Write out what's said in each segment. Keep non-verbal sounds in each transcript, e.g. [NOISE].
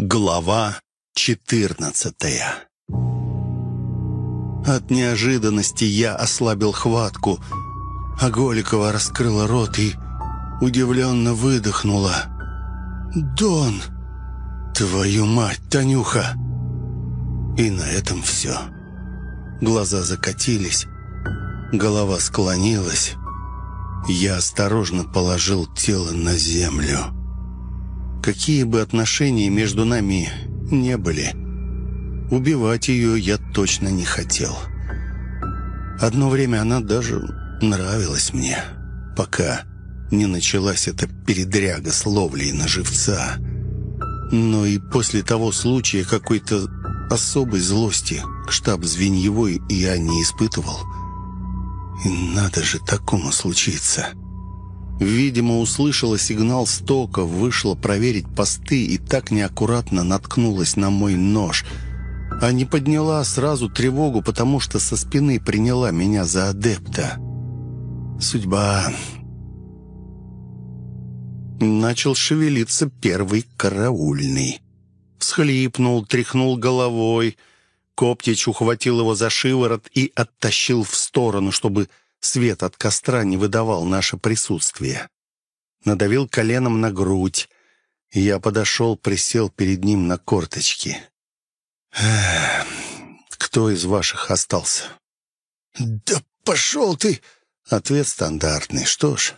Глава четырнадцатая От неожиданности я ослабил хватку, а Голикова раскрыла рот и удивленно выдохнула. «Дон! Твою мать, Танюха!» И на этом все. Глаза закатились, голова склонилась. Я осторожно положил тело на землю. Какие бы отношения между нами не были, убивать ее я точно не хотел. Одно время она даже нравилась мне, пока не началась эта передряга с ловлей на живца. Но и после того случая какой-то особой злости к штаб Звеньевой я не испытывал. И надо же такому случиться. Видимо, услышала сигнал стока, вышла проверить посты и так неаккуратно наткнулась на мой нож. А не подняла сразу тревогу, потому что со спины приняла меня за адепта. Судьба. Начал шевелиться первый караульный. Всхлипнул, тряхнул головой. Коптич ухватил его за шиворот и оттащил в сторону, чтобы Свет от костра не выдавал наше присутствие. Надавил коленом на грудь. Я подошел, присел перед ним на корточки. «Кто из ваших остался?» «Да пошел ты!» Ответ стандартный. Что ж,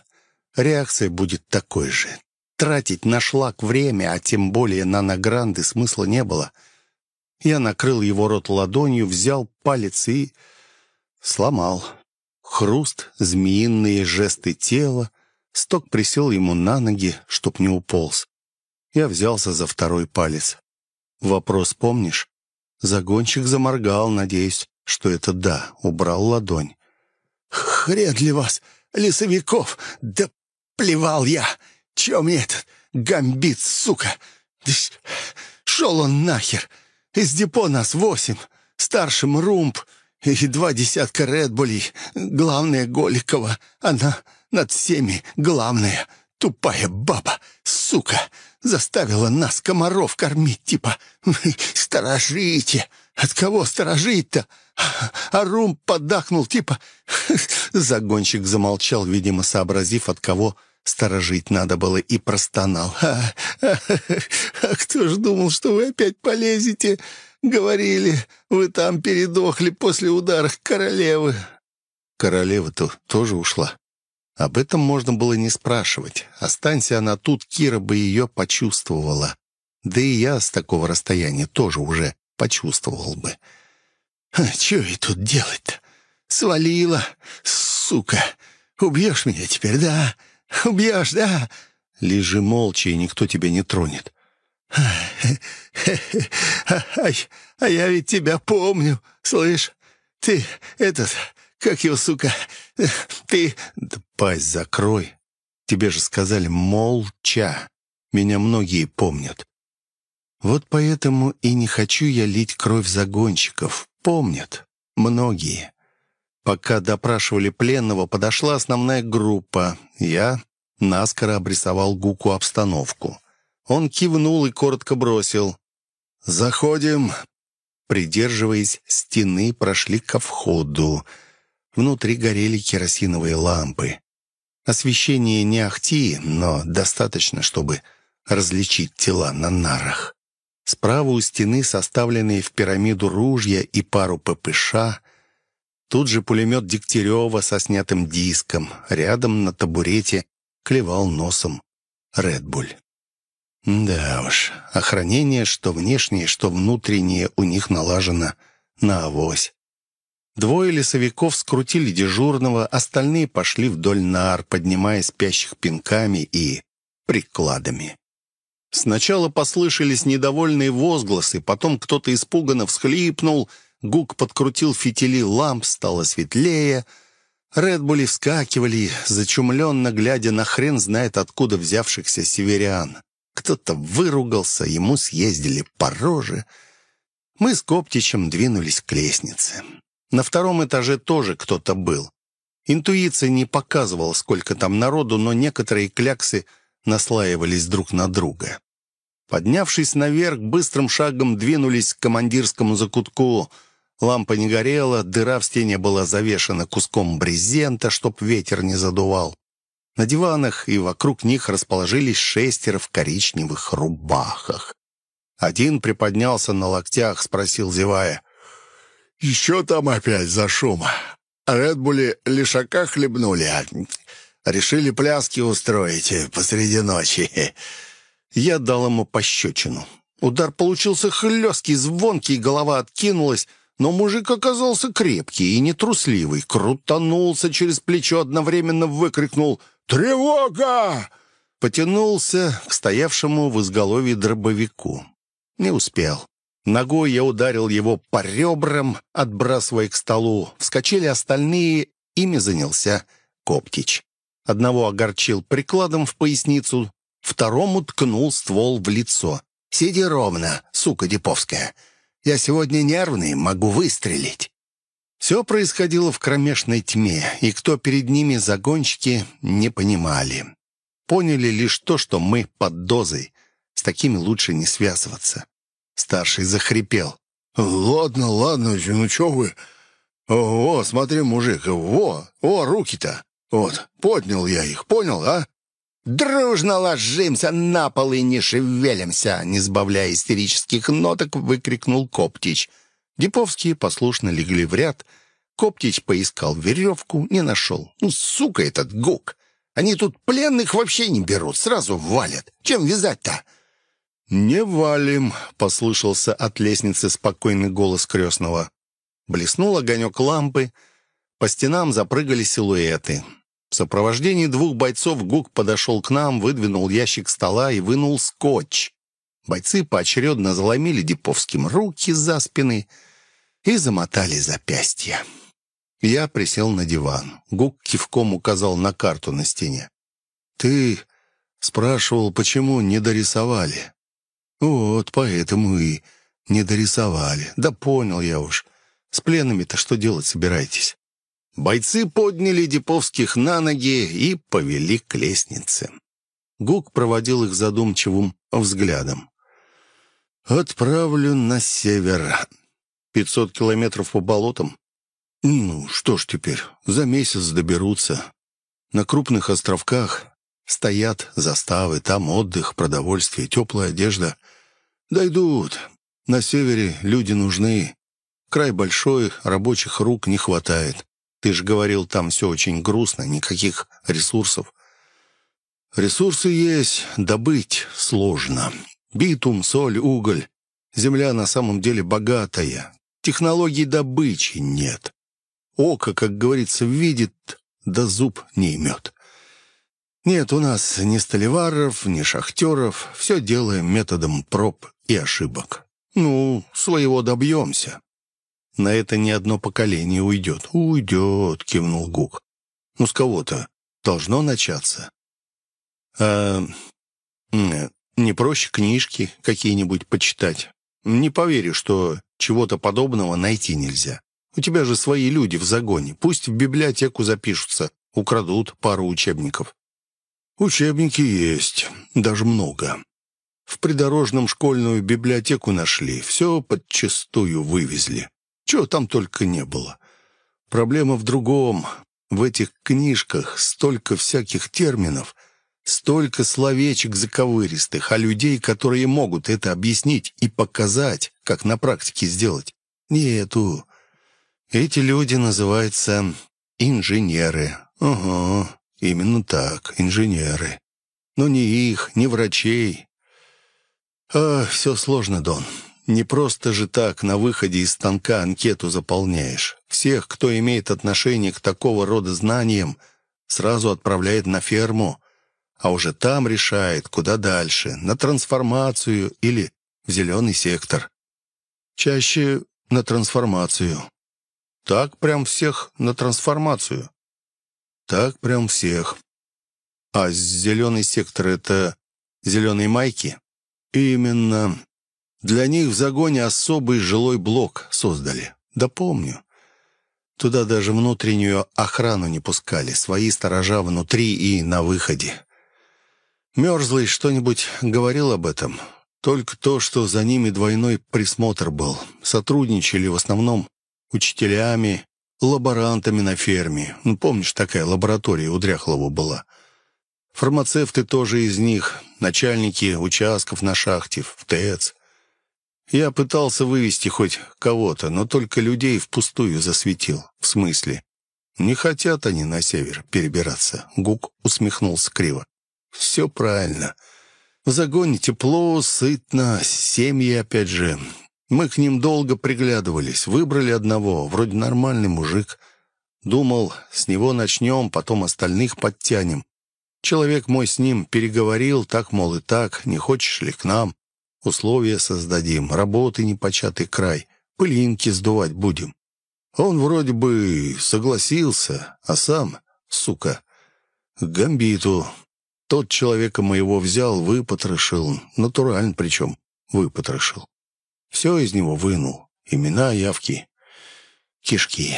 реакция будет такой же. Тратить на шлак время, а тем более на награнды, смысла не было. Я накрыл его рот ладонью, взял палец и... сломал. Хруст, змеиные жесты тела. Сток присел ему на ноги, чтоб не уполз. Я взялся за второй палец. «Вопрос помнишь?» Загонщик заморгал, надеясь, что это «да», убрал ладонь. «Хрен ли вас, лесовиков! Да плевал я! Че мне этот гамбит, сука? Шел он нахер! Из депо нас восемь, старшим румб, и два десятка Редбулей. Главная Голикова. Она над всеми главная. Тупая баба, сука, заставила нас комаров кормить, типа «Сторожите!» От кого сторожить-то? А Рум типа... [LAUGHS] Загонщик замолчал, видимо, сообразив, от кого сторожить надо было, и простонал. «А, а, а кто ж думал, что вы опять полезете?» Говорили, вы там передохли после удара королевы». Королева-то тоже ушла. Об этом можно было не спрашивать. Останься она тут, Кира бы ее почувствовала. Да и я с такого расстояния тоже уже почувствовал бы. «А что ей тут делать-то? Свалила, сука! Убьешь меня теперь, да? Убьешь, да?» «Лежи молча, и никто тебя не тронет. А, я ведь тебя помню, слышь? Ты этот, как его, сука, ты... Да пасть закрой. Тебе же сказали молча. Меня многие помнят. Вот поэтому и не хочу я лить кровь загонщиков. Помнят. Многие. Пока допрашивали пленного, подошла основная группа. Я наскоро обрисовал Гуку обстановку. Он кивнул и коротко бросил. «Заходим». Придерживаясь стены, прошли ко входу. Внутри горели керосиновые лампы. Освещение не ахти, но достаточно, чтобы различить тела на нарах. Справа у стены составленные в пирамиду ружья и пару ППШ. Тут же пулемет Дегтярева со снятым диском. Рядом на табурете клевал носом Редбуль. Да уж, охранение, что внешнее, что внутреннее, у них налажено на авось. Двое лесовиков скрутили дежурного, остальные пошли вдоль нар, поднимая спящих пинками и прикладами. Сначала послышались недовольные возгласы, потом кто-то испуганно всхлипнул, Гук подкрутил фитили ламп, стало светлее. Редбули вскакивали, зачумленно глядя на хрен знает откуда взявшихся северян. Кто-то выругался, ему съездили по роже. Мы с Коптичем двинулись к лестнице. На втором этаже тоже кто-то был. Интуиция не показывала, сколько там народу, но некоторые кляксы наслаивались друг на друга. Поднявшись наверх, быстрым шагом двинулись к командирскому закутку. Лампа не горела, дыра в стене была завешена куском брезента, чтоб ветер не задувал. На диванах и вокруг них расположились шестеро в коричневых рубахах. Один приподнялся на локтях, спросил, зевая. «Еще там опять за шум. Редбули лишака хлебнули, а решили пляски устроить посреди ночи». Я дал ему пощечину. Удар получился хлесткий, звонкий, голова откинулась, но мужик оказался крепкий и нетрусливый. Крутанулся через плечо, одновременно выкрикнул «Тревога!» Потянулся к стоявшему в изголовье дробовику. Не успел. Ногой я ударил его по ребрам, отбрасывая к столу. Вскочили остальные, ими занялся Коптич. Одного огорчил прикладом в поясницу, Второму ткнул ствол в лицо. «Сиди ровно, сука Деповская. Я сегодня нервный, могу выстрелить». Все происходило в кромешной тьме, и кто перед ними загонщики, не понимали. Поняли лишь то, что мы под дозой. С такими лучше не связываться. Старший захрипел. «Ладно, ладно, ну что вы? О, смотри, мужик, во, о, руки-то. Вот, поднял я их, понял, а? «Дружно ложимся на пол и не шевелимся!» Не сбавляя истерических ноток, выкрикнул Коптич. Диповские послушно легли в ряд. Коптич поискал веревку, не нашел. «Ну, сука этот гук! Они тут пленных вообще не берут, сразу валят. Чем вязать-то?» «Не валим», — послышался от лестницы спокойный голос крестного. Блеснул огонек лампы. По стенам запрыгали силуэты. В сопровождении двух бойцов Гук подошел к нам, выдвинул ящик стола и вынул скотч. Бойцы поочередно заломили Диповским руки за спины и замотали запястья. Я присел на диван. Гук кивком указал на карту на стене. «Ты спрашивал, почему не дорисовали?» «Вот, поэтому и не дорисовали. Да понял я уж. С пленными-то что делать собираетесь?» Бойцы подняли Диповских на ноги и повели к лестнице. Гук проводил их задумчивым взглядом. «Отправлю на север. Пятьсот километров по болотам. Ну, что ж теперь, за месяц доберутся. На крупных островках стоят заставы, там отдых, продовольствие, теплая одежда. Дойдут. На севере люди нужны. Край большой, рабочих рук не хватает. Ты же говорил, там все очень грустно, никаких ресурсов. Ресурсы есть, добыть сложно. Битум, соль, уголь. Земля на самом деле богатая. Технологий добычи нет. Око, как говорится, видит, да зуб не имет. Нет у нас ни столеваров, ни шахтеров. Все делаем методом проб и ошибок. Ну, своего добьемся. На это ни одно поколение уйдет. «Уйдет», — кивнул Гук. «Ну, с кого-то должно начаться». «А не проще книжки какие-нибудь почитать? Не поверю, что чего-то подобного найти нельзя. У тебя же свои люди в загоне. Пусть в библиотеку запишутся, украдут пару учебников». «Учебники есть, даже много. В придорожном школьную библиотеку нашли, все подчистую вывезли. Чего там только не было. Проблема в другом. В этих книжках столько всяких терминов, столько словечек заковыристых, а людей, которые могут это объяснить и показать, как на практике сделать, нету. Эти люди называются инженеры. Ага, именно так, инженеры. Но ни их, ни врачей. А, все сложно, Дон. Не просто же так на выходе из станка анкету заполняешь. Всех, кто имеет отношение к такого рода знаниям, сразу отправляет на ферму, а уже там решает, куда дальше, на трансформацию или в зеленый сектор. Чаще на трансформацию. Так прям всех на трансформацию. Так прям всех. А зеленый сектор — это зеленые майки? Именно. Для них в загоне особый жилой блок создали. Да помню. Туда даже внутреннюю охрану не пускали, свои сторожа внутри и на выходе. Мерзлый что-нибудь говорил об этом? Только то, что за ними двойной присмотр был. Сотрудничали в основном учителями, лаборантами на ферме. Ну, помнишь, такая лаборатория у Дряхлова была. Фармацевты тоже из них, начальники участков на шахте, в ТЭЦ. Я пытался вывести хоть кого-то, но только людей впустую засветил. В смысле? Не хотят они на север перебираться. Гук усмехнулся криво. Все правильно. В загоне тепло, сытно, семьи опять же. Мы к ним долго приглядывались, выбрали одного, вроде нормальный мужик. Думал, с него начнем, потом остальных подтянем. Человек мой с ним переговорил, так, мол, и так, не хочешь ли к нам? Условия создадим, работы непочатый край, пылинки сдувать будем. Он вроде бы согласился, а сам, сука, к гамбиту. Тот человека моего взял, выпотрошил, натурально причем выпотрошил. Все из него вынул, имена, явки, кишки.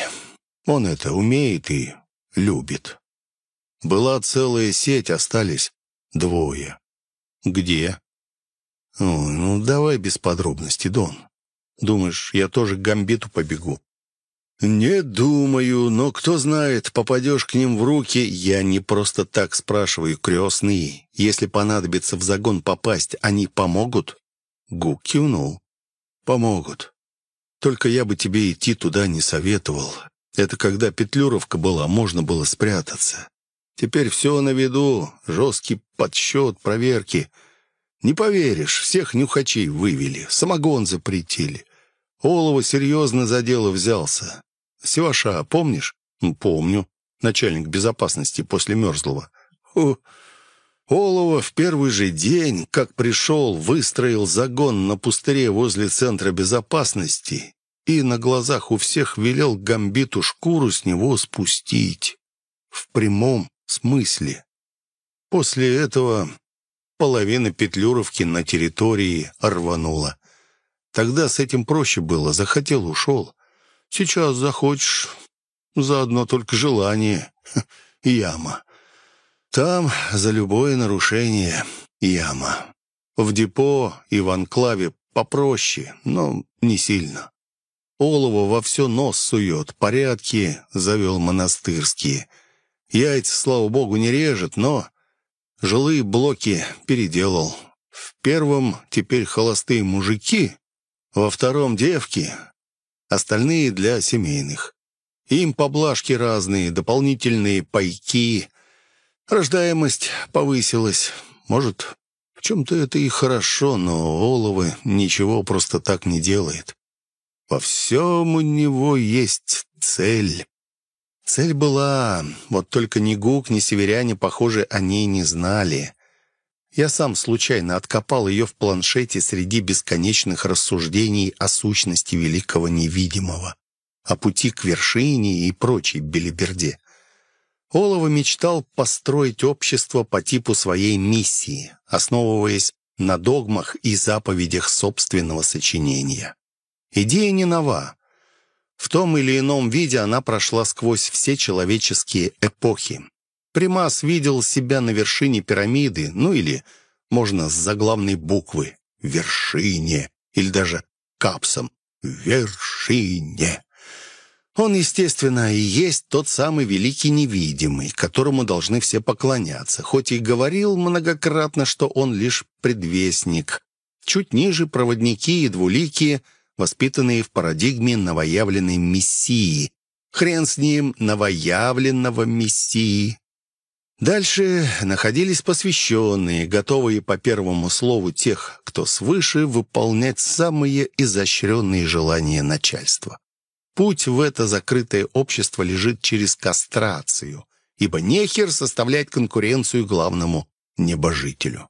Он это умеет и любит. Была целая сеть, остались двое. Где? О, ну, давай без подробностей, Дон. Думаешь, я тоже к Гамбиту побегу? «Не думаю, но кто знает, попадешь к ним в руки, я не просто так спрашиваю, крестные. Если понадобится в загон попасть, они помогут?» Гук кивнул. «Помогут. Только я бы тебе идти туда не советовал. Это когда Петлюровка была, можно было спрятаться. Теперь все на виду, жесткий подсчет, проверки. Не поверишь, всех нюхачей вывели, самогон запретили. Олова серьезно за дело взялся. Севаша, помнишь? Помню. Начальник безопасности после Мерзлого. Фу. Олова в первый же день, как пришел, выстроил загон на пустыре возле Центра безопасности и на глазах у всех велел гамбиту шкуру с него спустить. В прямом смысле. После этого половина Петлюровки на территории рванула. Тогда с этим проще было. Захотел — ушел. Сейчас захочешь, заодно только желание. Яма. Там за любое нарушение яма. В депо и в анклаве попроще, но не сильно. Олово во все нос сует, порядки завел монастырские. Яйца, слава богу, не режет, но жилые блоки переделал. В первом теперь холостые мужики, во втором девки, остальные для семейных. Им поблажки разные, дополнительные пайки. Рождаемость повысилась. Может, в чем-то это и хорошо, но Оловы ничего просто так не делает. Во всем у него есть цель. Цель была, вот только ни Гук, ни северяне, похоже, о ней не знали. Я сам случайно откопал ее в планшете среди бесконечных рассуждений о сущности великого невидимого, о пути к вершине и прочей белиберде. Олова мечтал построить общество по типу своей миссии, основываясь на догмах и заповедях собственного сочинения. Идея не нова. В том или ином виде она прошла сквозь все человеческие эпохи, Примас видел себя на вершине пирамиды, ну или, можно, с заглавной буквы «Вершине» или даже капсом «Вершине». Он, естественно, и есть тот самый великий невидимый, которому должны все поклоняться, хоть и говорил многократно, что он лишь предвестник. Чуть ниже проводники и двуликие, воспитанные в парадигме новоявленной мессии. Хрен с ним, новоявленного мессии. Дальше находились посвященные, готовые по первому слову тех, кто свыше, выполнять самые изощренные желания начальства. Путь в это закрытое общество лежит через кастрацию, ибо нехер составлять конкуренцию главному небожителю.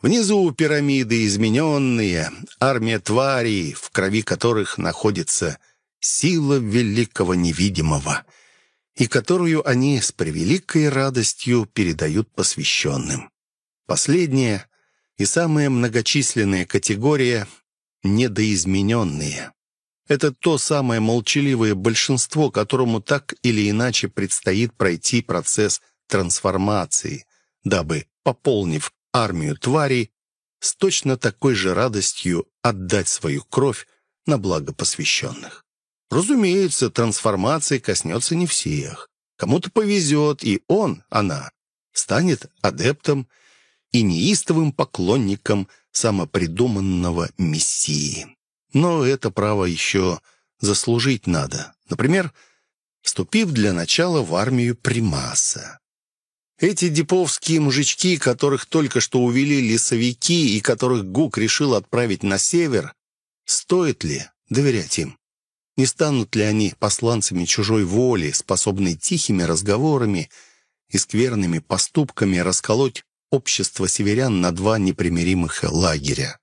Внизу пирамиды измененные, армия тварей, в крови которых находится сила великого невидимого — и которую они с превеликой радостью передают посвященным. Последняя и самая многочисленная категория — недоизмененные. Это то самое молчаливое большинство, которому так или иначе предстоит пройти процесс трансформации, дабы, пополнив армию тварей, с точно такой же радостью отдать свою кровь на благо посвященных. Разумеется, трансформация коснется не всех. Кому-то повезет, и он, она, станет адептом и неистовым поклонником самопридуманного мессии. Но это право еще заслужить надо. Например, вступив для начала в армию Примаса. Эти диповские мужички, которых только что увели лесовики и которых Гук решил отправить на север, стоит ли доверять им? Не станут ли они посланцами чужой воли, способной тихими разговорами и скверными поступками расколоть общество северян на два непримиримых лагеря?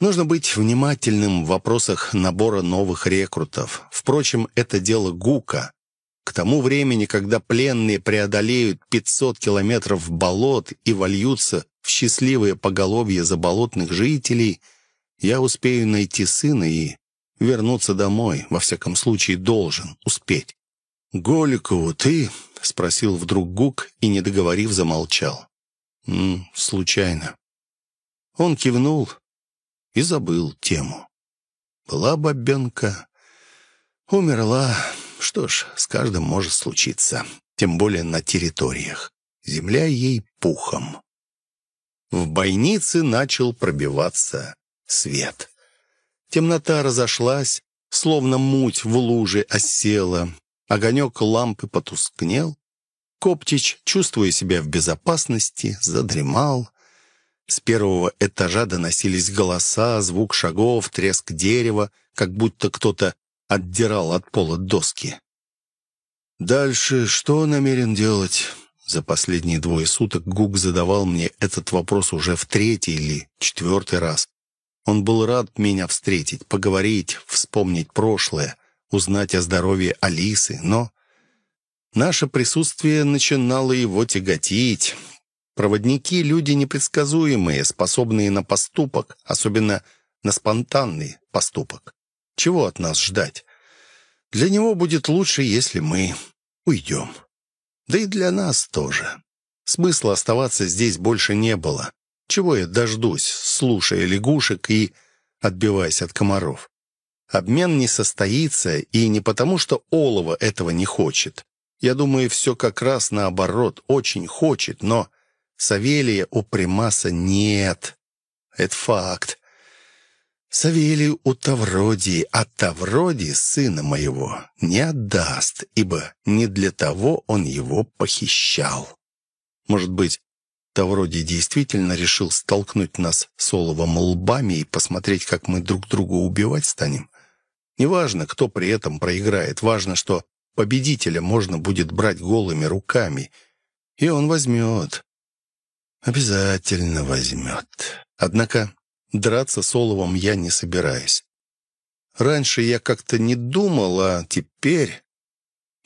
Нужно быть внимательным в вопросах набора новых рекрутов. Впрочем, это дело Гука. К тому времени, когда пленные преодолеют 500 километров болот и вольются в счастливое поголовье заболотных жителей, я успею найти сына и вернуться домой. Во всяком случае, должен успеть. «Голикову ты?» — спросил вдруг Гук и, не договорив, замолчал. «М -м, «Случайно». Он кивнул, и забыл тему. Была бабенка, умерла. Что ж, с каждым может случиться, тем более на территориях. Земля ей пухом. В бойнице начал пробиваться свет. Темнота разошлась, словно муть в луже осела. Огонек лампы потускнел. Коптич, чувствуя себя в безопасности, задремал. С первого этажа доносились голоса, звук шагов, треск дерева, как будто кто-то отдирал от пола доски. «Дальше что намерен делать?» За последние двое суток Гук задавал мне этот вопрос уже в третий или четвертый раз. Он был рад меня встретить, поговорить, вспомнить прошлое, узнать о здоровье Алисы, но наше присутствие начинало его тяготить. Проводники — люди непредсказуемые, способные на поступок, особенно на спонтанный поступок. Чего от нас ждать? Для него будет лучше, если мы уйдем. Да и для нас тоже. Смысла оставаться здесь больше не было. Чего я дождусь, слушая лягушек и отбиваясь от комаров? Обмен не состоится, и не потому, что Олова этого не хочет. Я думаю, все как раз наоборот, очень хочет, но Савелия у Примаса нет. Это факт. Савелий у Тавродии, а Тавродий сына моего не отдаст, ибо не для того он его похищал. Может быть, Тавродий действительно решил столкнуть нас с Оловом лбами и посмотреть, как мы друг друга убивать станем? Неважно, кто при этом проиграет, важно, что победителя можно будет брать голыми руками, и он возьмет. Обязательно возьмет. Однако драться с Оловом я не собираюсь. Раньше я как-то не думал, а теперь...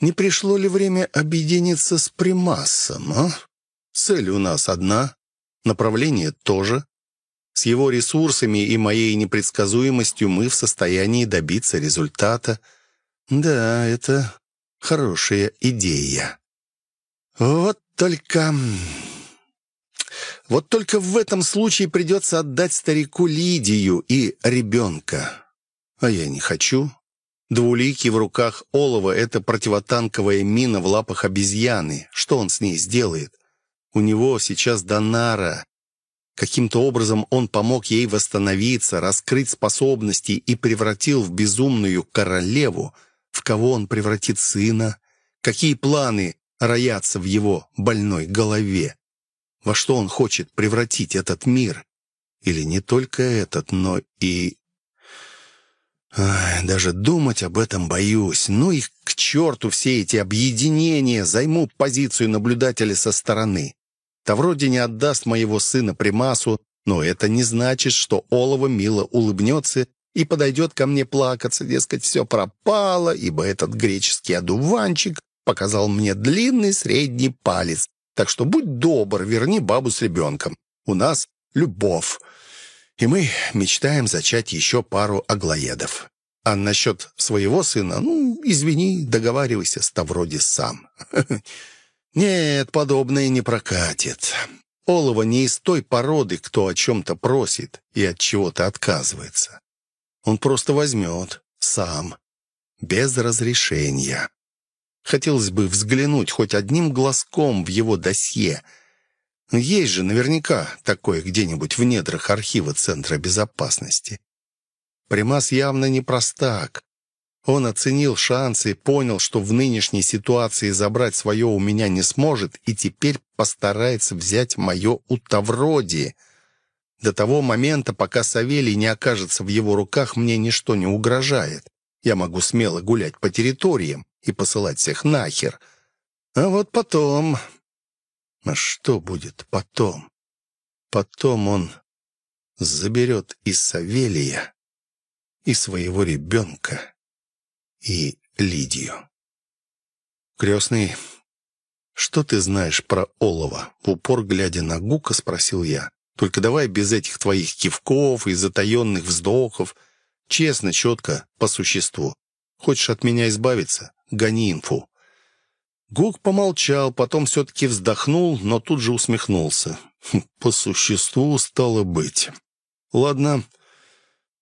Не пришло ли время объединиться с Примасом, а? Цель у нас одна, направление тоже. С его ресурсами и моей непредсказуемостью мы в состоянии добиться результата. Да, это хорошая идея. Вот только... Вот только в этом случае придется отдать старику Лидию и ребенка. А я не хочу. Двуликий в руках олова — это противотанковая мина в лапах обезьяны. Что он с ней сделает? У него сейчас Донара. Каким-то образом он помог ей восстановиться, раскрыть способности и превратил в безумную королеву. В кого он превратит сына? Какие планы роятся в его больной голове? Во что он хочет превратить этот мир? Или не только этот, но и... Даже думать об этом боюсь. Ну и к черту все эти объединения. Займу позицию наблюдателя со стороны. Тавроди не отдаст моего сына Примасу, но это не значит, что Олова мило улыбнется и подойдет ко мне плакаться, дескать, все пропало, ибо этот греческий одуванчик показал мне длинный средний палец, так что будь добр, верни бабу с ребенком. У нас любовь. И мы мечтаем зачать еще пару аглоедов. А насчет своего сына, ну, извини, договаривайся с Тавроди сам. [LAUGHS] Нет, подобное не прокатит. Олова не из той породы, кто о чем-то просит и от чего-то отказывается. Он просто возьмет, сам, без разрешения. Хотелось бы взглянуть хоть одним глазком в его досье. Есть же наверняка такое где-нибудь в недрах архива Центра безопасности. Примас явно не простак. Он оценил шансы, понял, что в нынешней ситуации забрать свое у меня не сможет, и теперь постарается взять мое у Тавроди. До того момента, пока Савелий не окажется в его руках, мне ничто не угрожает. Я могу смело гулять по территориям и посылать всех нахер. А вот потом... А что будет потом? Потом он заберет и Савелия, и своего ребенка и Лидию. «Крестный, что ты знаешь про олова?» В упор, глядя на Гука, спросил я. «Только давай без этих твоих кивков и затаенных вздохов. Честно, четко, по существу. Хочешь от меня избавиться? Гони инфу». Гук помолчал, потом все-таки вздохнул, но тут же усмехнулся. «Хм, «По существу стало быть. Ладно,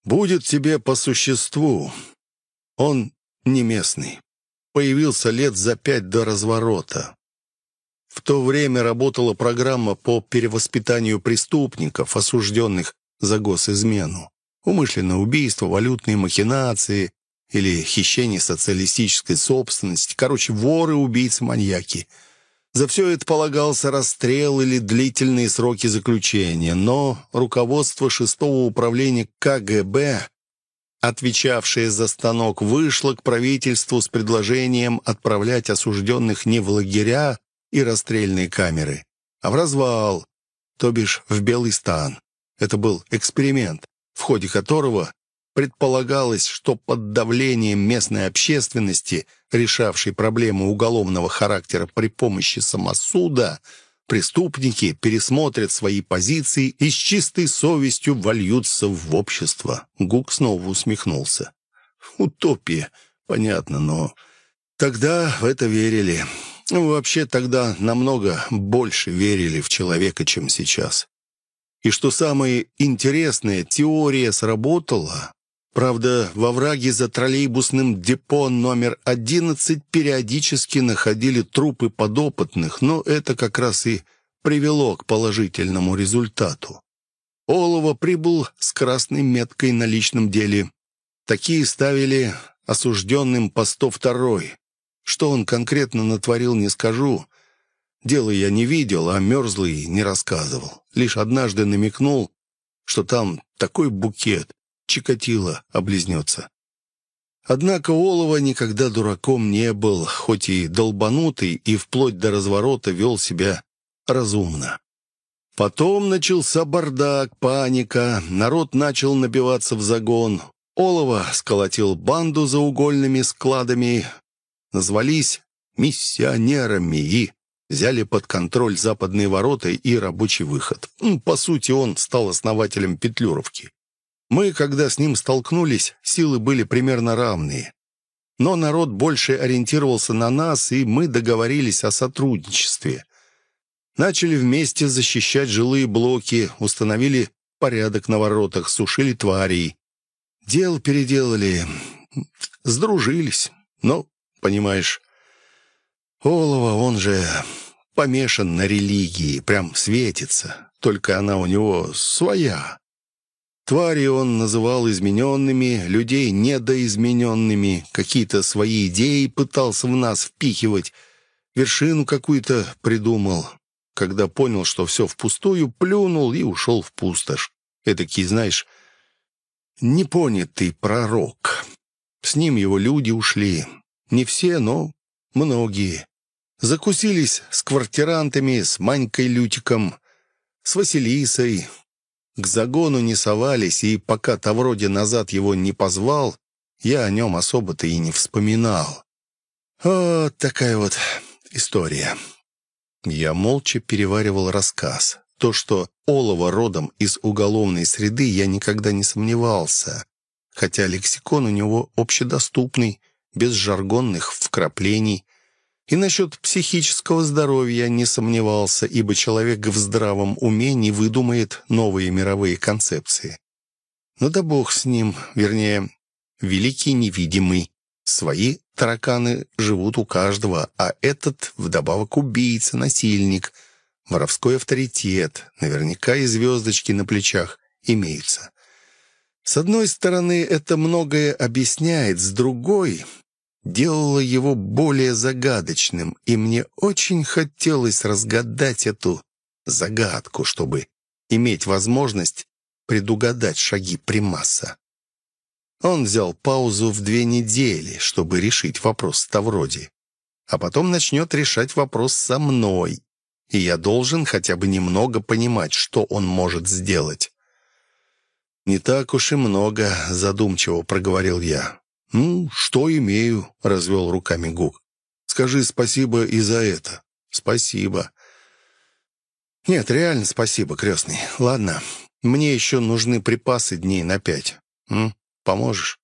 будет тебе по существу. Он не местный. Появился лет за пять до разворота. В то время работала программа по перевоспитанию преступников, осужденных за госизмену. Умышленное убийство, валютные махинации или хищение социалистической собственности. Короче, воры, убийцы, маньяки. За все это полагался расстрел или длительные сроки заключения, но руководство шестого управления КГБ отвечавшая за станок, вышла к правительству с предложением отправлять осужденных не в лагеря и расстрельные камеры, а в развал, то бишь в Белый стан. Это был эксперимент, в ходе которого предполагалось, что под давлением местной общественности, решавшей проблемы уголовного характера при помощи самосуда, Преступники пересмотрят свои позиции и с чистой совестью вольются в общество. Гук снова усмехнулся. Утопия, понятно, но тогда в это верили. Вообще тогда намного больше верили в человека, чем сейчас. И что самое интересное, теория сработала. Правда, во враге за троллейбусным депо номер 11 периодически находили трупы подопытных, но это как раз и привело к положительному результату. Олова прибыл с красной меткой на личном деле. Такие ставили осужденным по 102 Что он конкретно натворил, не скажу. Дело я не видел, а мерзлый не рассказывал. Лишь однажды намекнул, что там такой букет, Чикатило облизнется. Однако Олова никогда дураком не был, хоть и долбанутый, и вплоть до разворота вел себя разумно. Потом начался бардак, паника, народ начал набиваться в загон. Олова сколотил банду за угольными складами, назвались миссионерами и взяли под контроль западные ворота и рабочий выход. По сути, он стал основателем Петлюровки. Мы, когда с ним столкнулись, силы были примерно равные. Но народ больше ориентировался на нас, и мы договорились о сотрудничестве. Начали вместе защищать жилые блоки, установили порядок на воротах, сушили тварей. Дел переделали, сдружились. Но, понимаешь, Олова, он же помешан на религии, прям светится. Только она у него своя. Твари он называл измененными, людей недоизмененными, какие-то свои идеи пытался в нас впихивать, вершину какую-то придумал. Когда понял, что все впустую, плюнул и ушел в пустошь. Этакий, знаешь, непонятый пророк. С ним его люди ушли. Не все, но многие. Закусились с квартирантами, с Манькой Лютиком, с Василисой, к загону не совались, и пока Тавроди назад его не позвал, я о нем особо-то и не вспоминал. Вот такая вот история. Я молча переваривал рассказ. То, что Олова родом из уголовной среды, я никогда не сомневался. Хотя лексикон у него общедоступный, без жаргонных вкраплений. И насчет психического здоровья не сомневался, ибо человек в здравом уме не выдумает новые мировые концепции. Ну да бог с ним, вернее, великий невидимый. Свои тараканы живут у каждого, а этот вдобавок убийца, насильник, воровской авторитет, наверняка и звездочки на плечах имеются. С одной стороны, это многое объясняет, с другой делало его более загадочным, и мне очень хотелось разгадать эту загадку, чтобы иметь возможность предугадать шаги Примаса. Он взял паузу в две недели, чтобы решить вопрос с Тавроди. А потом начнет решать вопрос со мной, и я должен хотя бы немного понимать, что он может сделать. «Не так уж и много», — задумчиво проговорил я. «Ну, что имею», — развел руками Гук. «Скажи спасибо и за это». «Спасибо». «Нет, реально спасибо, крестный. Ладно, мне еще нужны припасы дней на пять. М? Поможешь?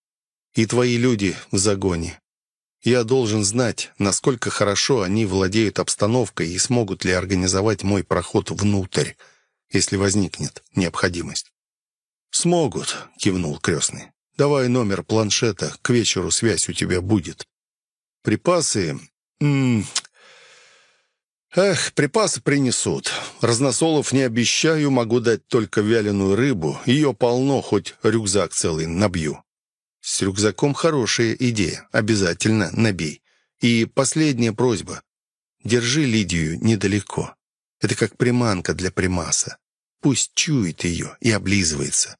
И твои люди в загоне. Я должен знать, насколько хорошо они владеют обстановкой и смогут ли организовать мой проход внутрь, если возникнет необходимость. «Смогут», — кивнул крестный. «Давай номер планшета, к вечеру связь у тебя будет». «Припасы... М -м Эх, припасы принесут. Разносолов не обещаю, могу дать только вяленую рыбу. Ее полно, хоть рюкзак целый набью». «С рюкзаком хорошая идея. Обязательно набей. И последняя просьба. Держи Лидию недалеко. Это как приманка для примаса. Пусть чует ее и облизывается.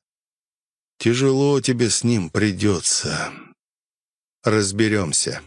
Тяжело тебе с ним придется. Разберемся».